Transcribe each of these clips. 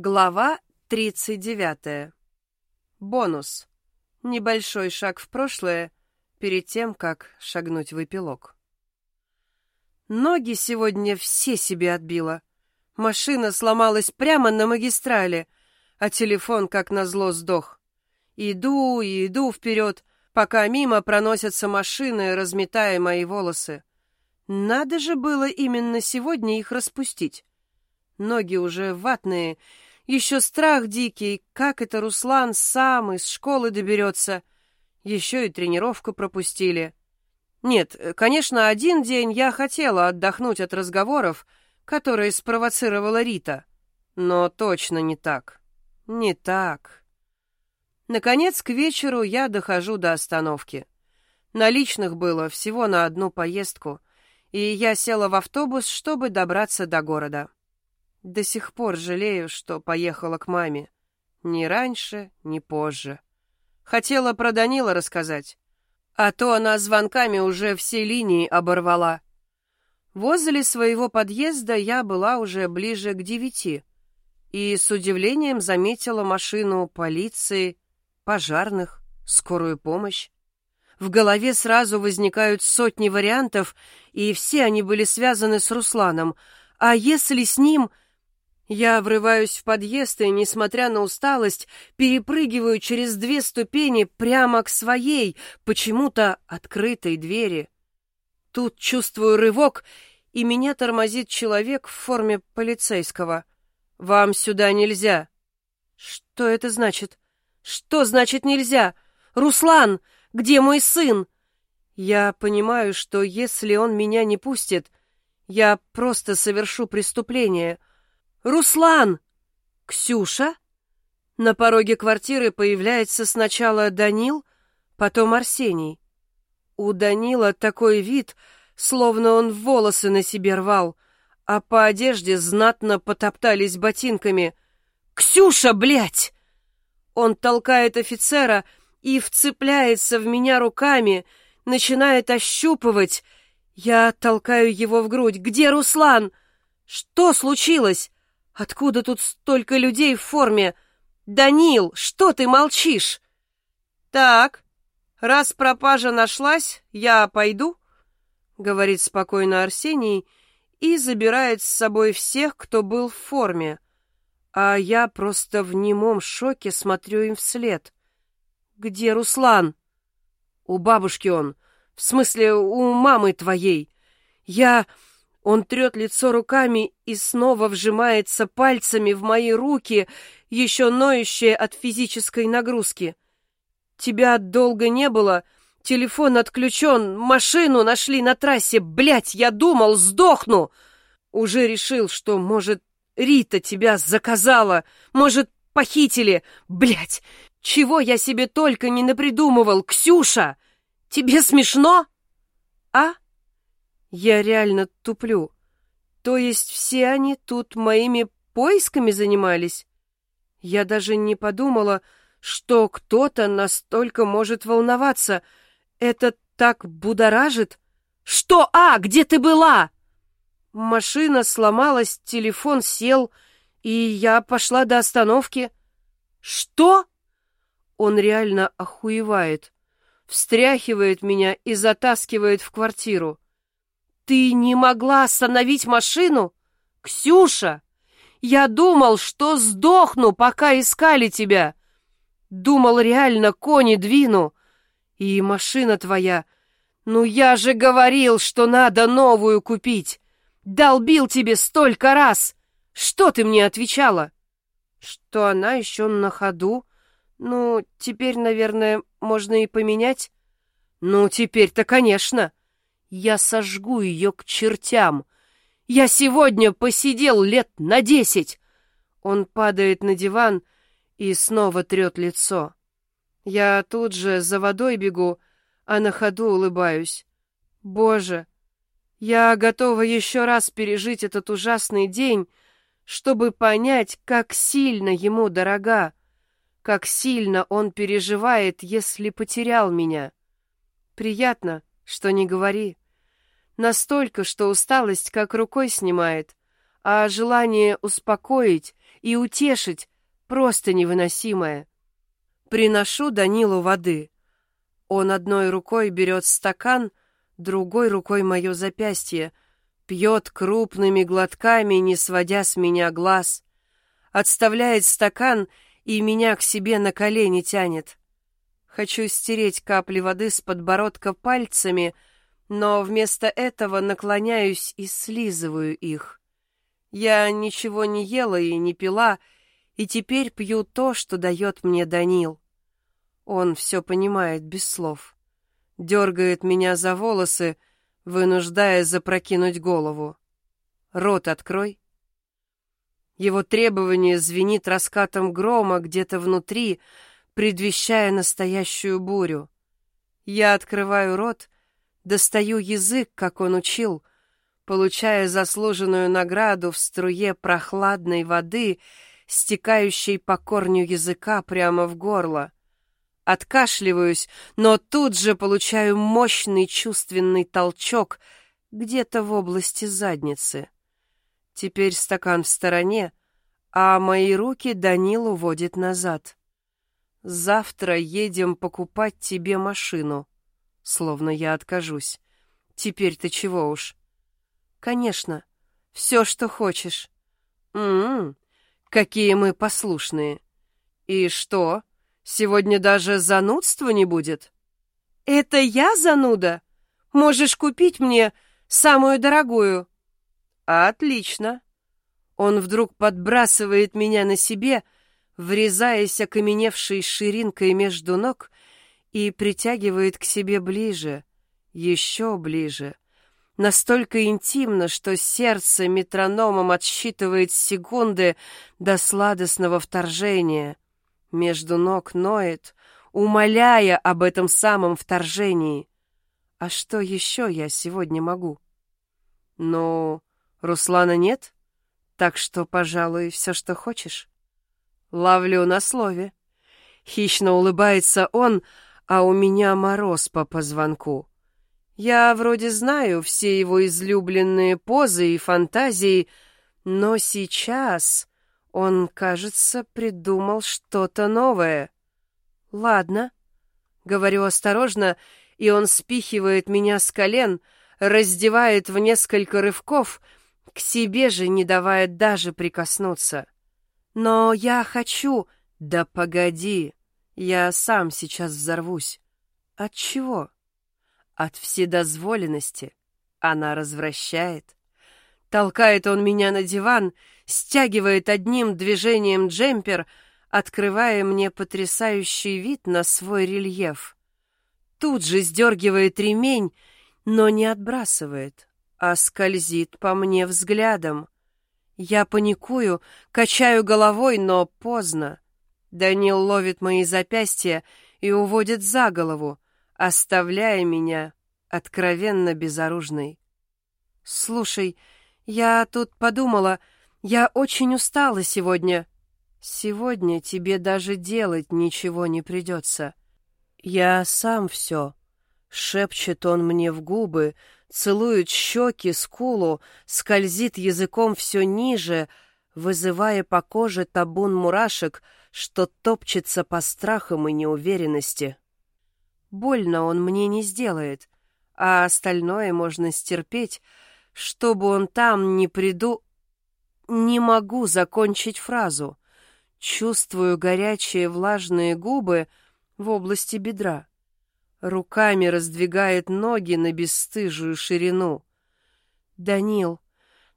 Глава 39. Бонус. Небольшой шаг в прошлое перед тем, как шагнуть в эпилог. Ноги сегодня все себе отбила. Машина сломалась прямо на магистрали, а телефон, как назло, сдох. Иду и иду вперед, пока мимо проносятся машины, разметая мои волосы. Надо же было именно сегодня их распустить. Ноги уже ватные, еще страх дикий, как это Руслан сам из школы доберется. Еще и тренировку пропустили. Нет, конечно, один день я хотела отдохнуть от разговоров, которые спровоцировала Рита. Но точно не так. Не так. Наконец, к вечеру я дохожу до остановки. Наличных было всего на одну поездку, и я села в автобус, чтобы добраться до города. До сих пор жалею, что поехала к маме. Ни раньше, ни позже. Хотела про Данила рассказать. А то она звонками уже все линии оборвала. Возле своего подъезда я была уже ближе к девяти. И с удивлением заметила машину полиции, пожарных, скорую помощь. В голове сразу возникают сотни вариантов, и все они были связаны с Русланом. А если с ним я врываюсь в подъезд и, несмотря на усталость, перепрыгиваю через две ступени прямо к своей, почему-то открытой двери. Тут чувствую рывок, и меня тормозит человек в форме полицейского. «Вам сюда нельзя». «Что это значит? Что значит нельзя? Руслан, где мой сын?» Я понимаю, что если он меня не пустит, я просто совершу преступление — «Руслан!» «Ксюша?» На пороге квартиры появляется сначала Данил, потом Арсений. У Данила такой вид, словно он волосы на себе рвал, а по одежде знатно потоптались ботинками. «Ксюша, блядь!» Он толкает офицера и вцепляется в меня руками, начинает ощупывать. Я толкаю его в грудь. «Где Руслан? Что случилось?» Откуда тут столько людей в форме? Данил, что ты молчишь? Так, раз пропажа нашлась, я пойду, говорит спокойно Арсений и забирает с собой всех, кто был в форме. А я просто в немом шоке смотрю им вслед. Где Руслан? У бабушки он. В смысле, у мамы твоей. Я... Он трет лицо руками и снова вжимается пальцами в мои руки, еще ноющие от физической нагрузки. Тебя долго не было, телефон отключен, машину нашли на трассе. Блять, я думал, сдохну. Уже решил, что, может, Рита тебя заказала, может, похитили. Блять, чего я себе только не напридумывал, Ксюша! Тебе смешно? А? Я реально туплю. То есть все они тут моими поисками занимались? Я даже не подумала, что кто-то настолько может волноваться. Это так будоражит. Что? А, где ты была? Машина сломалась, телефон сел, и я пошла до остановки. Что? Он реально охуевает. Встряхивает меня и затаскивает в квартиру. «Ты не могла остановить машину? Ксюша! Я думал, что сдохну, пока искали тебя. Думал, реально кони двину. И машина твоя... Ну я же говорил, что надо новую купить. Долбил тебе столько раз. Что ты мне отвечала? Что она еще на ходу. Ну, теперь, наверное, можно и поменять. Ну, теперь-то, конечно. Я сожгу ее к чертям. Я сегодня посидел лет на десять. Он падает на диван и снова трет лицо. Я тут же за водой бегу, а на ходу улыбаюсь. Боже, я готова еще раз пережить этот ужасный день, чтобы понять, как сильно ему дорога, как сильно он переживает, если потерял меня. Приятно, что не говори. Настолько, что усталость как рукой снимает, а желание успокоить и утешить просто невыносимое. Приношу Данилу воды. Он одной рукой берет стакан, другой рукой мое запястье, пьет крупными глотками, не сводя с меня глаз, отставляет стакан и меня к себе на колени тянет. Хочу стереть капли воды с подбородка пальцами, но вместо этого наклоняюсь и слизываю их. Я ничего не ела и не пила, и теперь пью то, что дает мне Данил. Он все понимает без слов. Дергает меня за волосы, вынуждая запрокинуть голову. Рот открой. Его требование звенит раскатом грома где-то внутри, предвещая настоящую бурю. Я открываю рот, достаю язык, как он учил, получая заслуженную награду в струе прохладной воды, стекающей по корню языка прямо в горло. Откашливаюсь, но тут же получаю мощный чувственный толчок где-то в области задницы. Теперь стакан в стороне, а мои руки Данил уводит назад. Завтра едем покупать тебе машину. Словно я откажусь. Теперь ты чего уж? Конечно. Все, что хочешь. М-м, какие мы послушные. И что? Сегодня даже занудства не будет? Это я зануда? Можешь купить мне самую дорогую. Отлично. Он вдруг подбрасывает меня на себе, врезаясь окаменевшей ширинкой между ног и притягивает к себе ближе, еще ближе, настолько интимно, что сердце метрономом отсчитывает секунды до сладостного вторжения. Между ног ноет, умоляя об этом самом вторжении. А что еще я сегодня могу? Ну, Руслана нет, так что, пожалуй, все, что хочешь. Ловлю на слове. Хищно улыбается он, а у меня мороз по позвонку. Я вроде знаю все его излюбленные позы и фантазии, но сейчас он, кажется, придумал что-то новое. Ладно, говорю осторожно, и он спихивает меня с колен, раздевает в несколько рывков, к себе же не давая даже прикоснуться. Но я хочу... Да погоди, я сам сейчас взорвусь. От чего? От вседозволенности. Она развращает. Толкает он меня на диван, стягивает одним движением джемпер, открывая мне потрясающий вид на свой рельеф. Тут же сдергивает ремень, но не отбрасывает, а скользит по мне взглядом. Я паникую, качаю головой, но поздно. Данил ловит мои запястья и уводит за голову, оставляя меня откровенно безоружной. «Слушай, я тут подумала, я очень устала сегодня. Сегодня тебе даже делать ничего не придется. Я сам все». Шепчет он мне в губы, целует щеки, скулу, скользит языком все ниже, вызывая по коже табун мурашек — что топчется по страхам и неуверенности. Больно он мне не сделает, а остальное можно стерпеть, чтобы он там не приду... Не могу закончить фразу. Чувствую горячие влажные губы в области бедра. Руками раздвигает ноги на бесстыжую ширину. «Данил,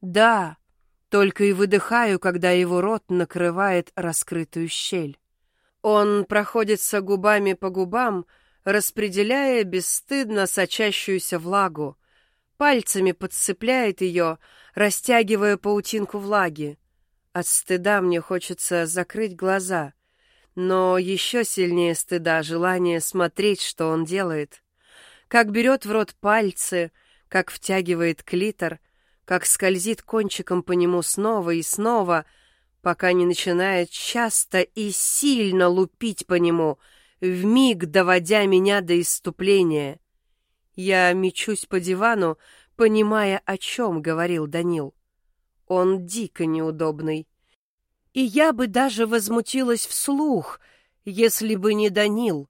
да, только и выдыхаю, когда его рот накрывает раскрытую щель. Он проходится губами по губам, распределяя бесстыдно сочащуюся влагу, пальцами подцепляет ее, растягивая паутинку влаги. От стыда мне хочется закрыть глаза, но еще сильнее стыда желание смотреть, что он делает. Как берет в рот пальцы, как втягивает клитор, как скользит кончиком по нему снова и снова, пока не начинает часто и сильно лупить по нему, вмиг доводя меня до иступления. Я мечусь по дивану, понимая, о чем говорил Данил. Он дико неудобный. И я бы даже возмутилась вслух, если бы не Данил,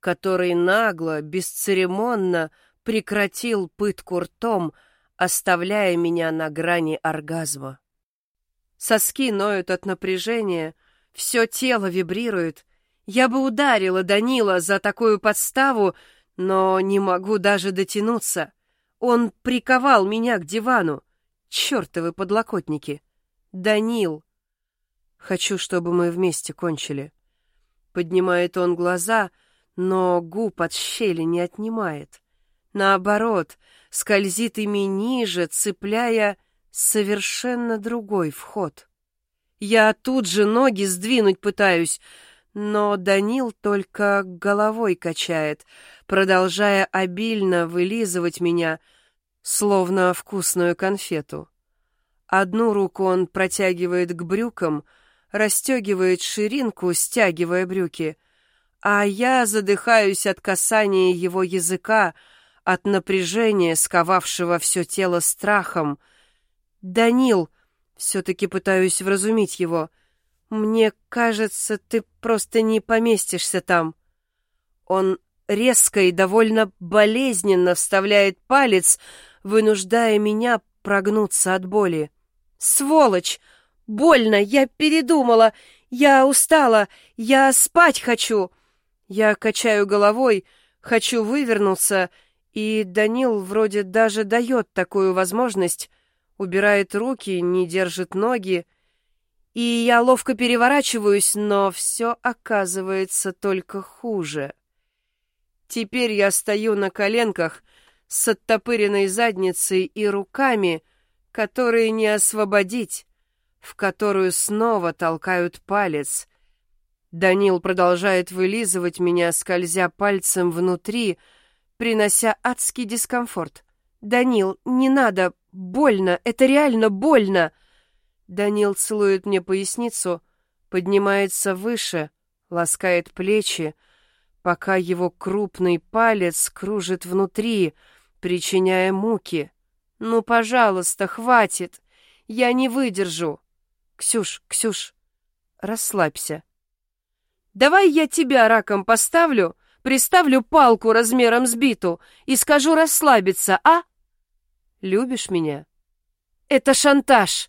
который нагло, бесцеремонно прекратил пытку ртом, оставляя меня на грани оргазма. Соски ноют от напряжения, все тело вибрирует. Я бы ударила Данила за такую подставу, но не могу даже дотянуться. Он приковал меня к дивану. Чёртовы подлокотники. Данил. Хочу, чтобы мы вместе кончили. Поднимает он глаза, но губ от щели не отнимает. Наоборот, скользит ими ниже, цепляя совершенно другой вход. Я тут же ноги сдвинуть пытаюсь, но Данил только головой качает, продолжая обильно вылизывать меня, словно вкусную конфету. Одну руку он протягивает к брюкам, расстегивает ширинку, стягивая брюки, а я задыхаюсь от касания его языка, от напряжения, сковавшего все тело страхом. «Данил!» — все-таки пытаюсь вразумить его. «Мне кажется, ты просто не поместишься там». Он резко и довольно болезненно вставляет палец, вынуждая меня прогнуться от боли. «Сволочь! Больно! Я передумала! Я устала! Я спать хочу!» Я качаю головой, хочу вывернуться, и Данил вроде даже дает такую возможность, убирает руки, не держит ноги, и я ловко переворачиваюсь, но все оказывается только хуже. Теперь я стою на коленках с оттопыренной задницей и руками, которые не освободить, в которую снова толкают палец. Данил продолжает вылизывать меня, скользя пальцем внутри, принося адский дискомфорт. «Данил, не надо! Больно! Это реально больно!» Данил целует мне поясницу, поднимается выше, ласкает плечи, пока его крупный палец кружит внутри, причиняя муки. «Ну, пожалуйста, хватит! Я не выдержу!» «Ксюш, Ксюш, расслабься!» «Давай я тебя раком поставлю, приставлю палку размером с биту и скажу расслабиться, а?» «Любишь меня?» «Это шантаж!»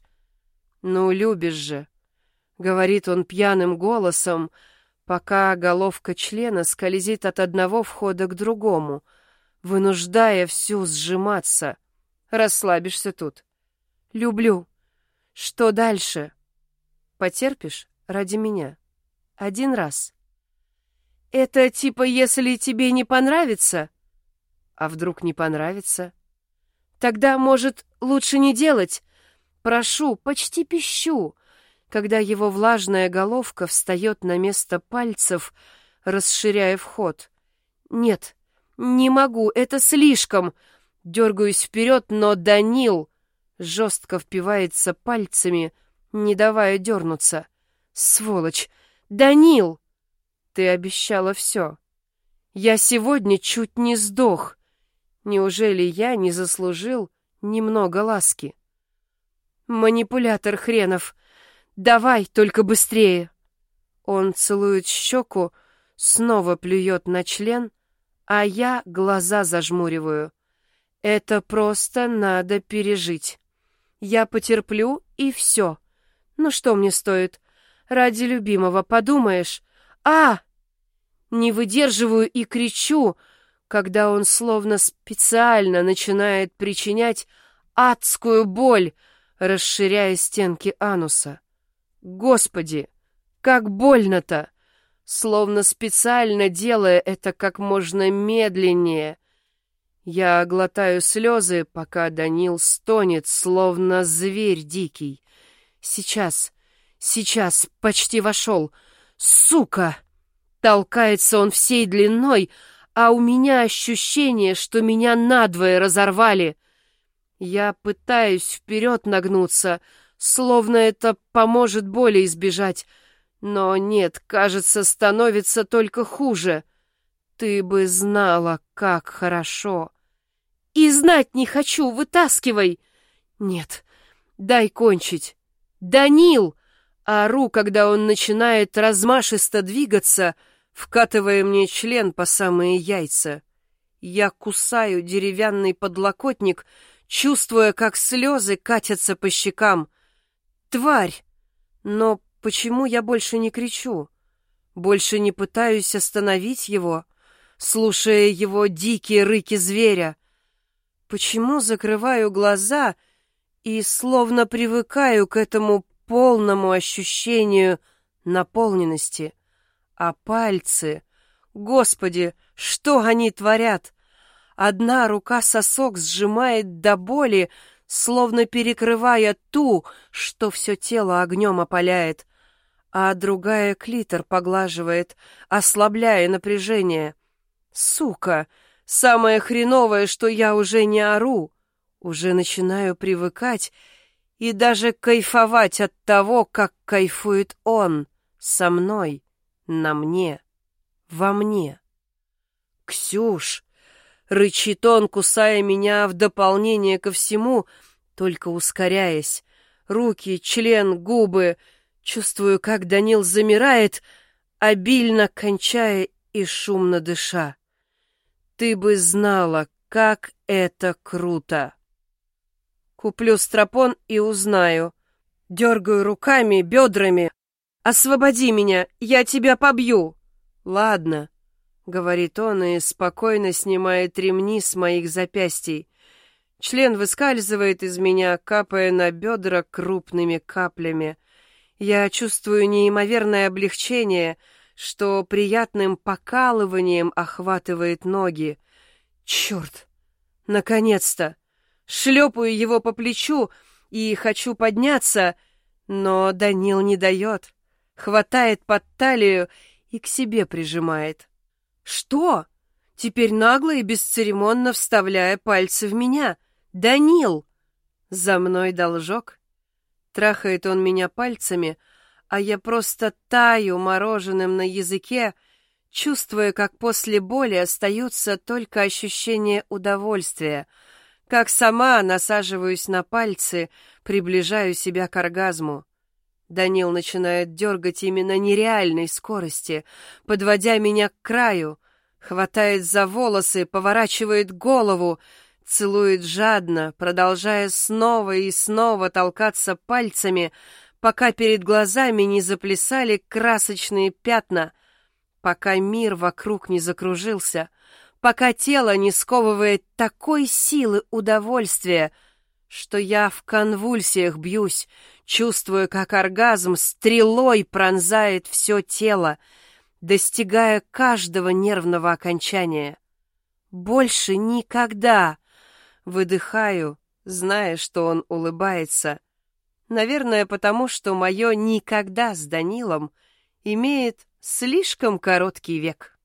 «Ну, любишь же!» — говорит он пьяным голосом, — пока головка члена скользит от одного входа к другому, вынуждая всю сжиматься. Расслабишься тут. Люблю. Что дальше? Потерпишь ради меня. Один раз. Это типа, если тебе не понравится? А вдруг не понравится? Тогда, может, лучше не делать? Прошу, почти пищу когда его влажная головка встает на место пальцев, расширяя вход. «Нет, не могу, это слишком!» Дергаюсь вперед, но Данил жестко впивается пальцами, не давая дернуться. «Сволочь! Данил!» «Ты обещала все. Я сегодня чуть не сдох. Неужели я не заслужил немного ласки?» «Манипулятор хренов!» Давай, только быстрее. Он целует щеку, снова плюет на член, а я глаза зажмуриваю. Это просто надо пережить. Я потерплю, и все. Ну что мне стоит? Ради любимого, подумаешь? А! Не выдерживаю и кричу, когда он словно специально начинает причинять адскую боль, расширяя стенки ануса. Господи, как больно-то! Словно специально делая это как можно медленнее. Я глотаю слезы, пока Данил стонет, словно зверь дикий. Сейчас, сейчас, почти вошел. Сука! Толкается он всей длиной, а у меня ощущение, что меня надвое разорвали. Я пытаюсь вперед нагнуться, словно это поможет боли избежать. Но нет, кажется, становится только хуже. Ты бы знала, как хорошо. И знать не хочу, вытаскивай. Нет, Дай кончить. Данил! Ору, когда он начинает размашисто двигаться, вкатывая мне член по самые яйца. Я кусаю деревянный подлокотник, чувствуя, как слезы катятся по щекам. Тварь! Но почему я больше не кричу? Больше не пытаюсь остановить его, слушая его дикие рыки зверя. Почему закрываю глаза и словно привыкаю к этому полному ощущению наполненности? А пальцы... Господи, что они творят? Одна рука сосок сжимает до боли, словно перекрывая ту, что все тело огнем опаляет, а другая клитор поглаживает, ослабляя напряжение. Сука! Самое хреновое, что я уже не ору, уже начинаю привыкать и даже кайфовать от того, как кайфует он со мной, на мне, во мне. «Ксюш!» — рычит он, кусая меня в дополнение ко всему, только ускоряясь. Руки, член, губы. Чувствую, как Данил замирает, обильно кончая и шумно дыша. Ты бы знала, как это круто. Куплю стропон и узнаю. Дергаю руками, бедрами. Освободи меня, я тебя побью. Ладно, говорит он и спокойно снимает ремни с моих запястий. Член выскальзывает из меня, капая на бедра крупными каплями. Я чувствую неимоверное облегчение — что приятным покалыванием охватывает ноги. Черт! Наконец-то! Шлепаю его по плечу и хочу подняться, но Данил не дает. Хватает под талию и к себе прижимает. «Что?» Теперь нагло и бесцеремонно вставляя пальцы в меня. «Данил!» За мной должок. Трахает он меня пальцами, а я просто таю мороженым на языке, чувствуя, как после боли остаются только ощущения удовольствия, как сама насаживаюсь на пальцы, приближаю себя к оргазму. Данил начинает дергать именно нереальной скорости, подводя меня к краю, хватает за волосы, поворачивает голову, целует жадно, продолжая снова и снова толкаться пальцами, пока перед глазами не заплясали красочные пятна, пока мир вокруг не закружился, пока тело не сковывает такой силы удовольствия, что я в конвульсиях бьюсь, чувствуя, как оргазм стрелой пронзает все тело, достигая каждого нервного окончания. Больше никогда выдыхаю, зная, что он улыбается — Наверное, потому что мое «никогда» с Данилом имеет слишком короткий век.